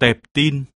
tẹp tin.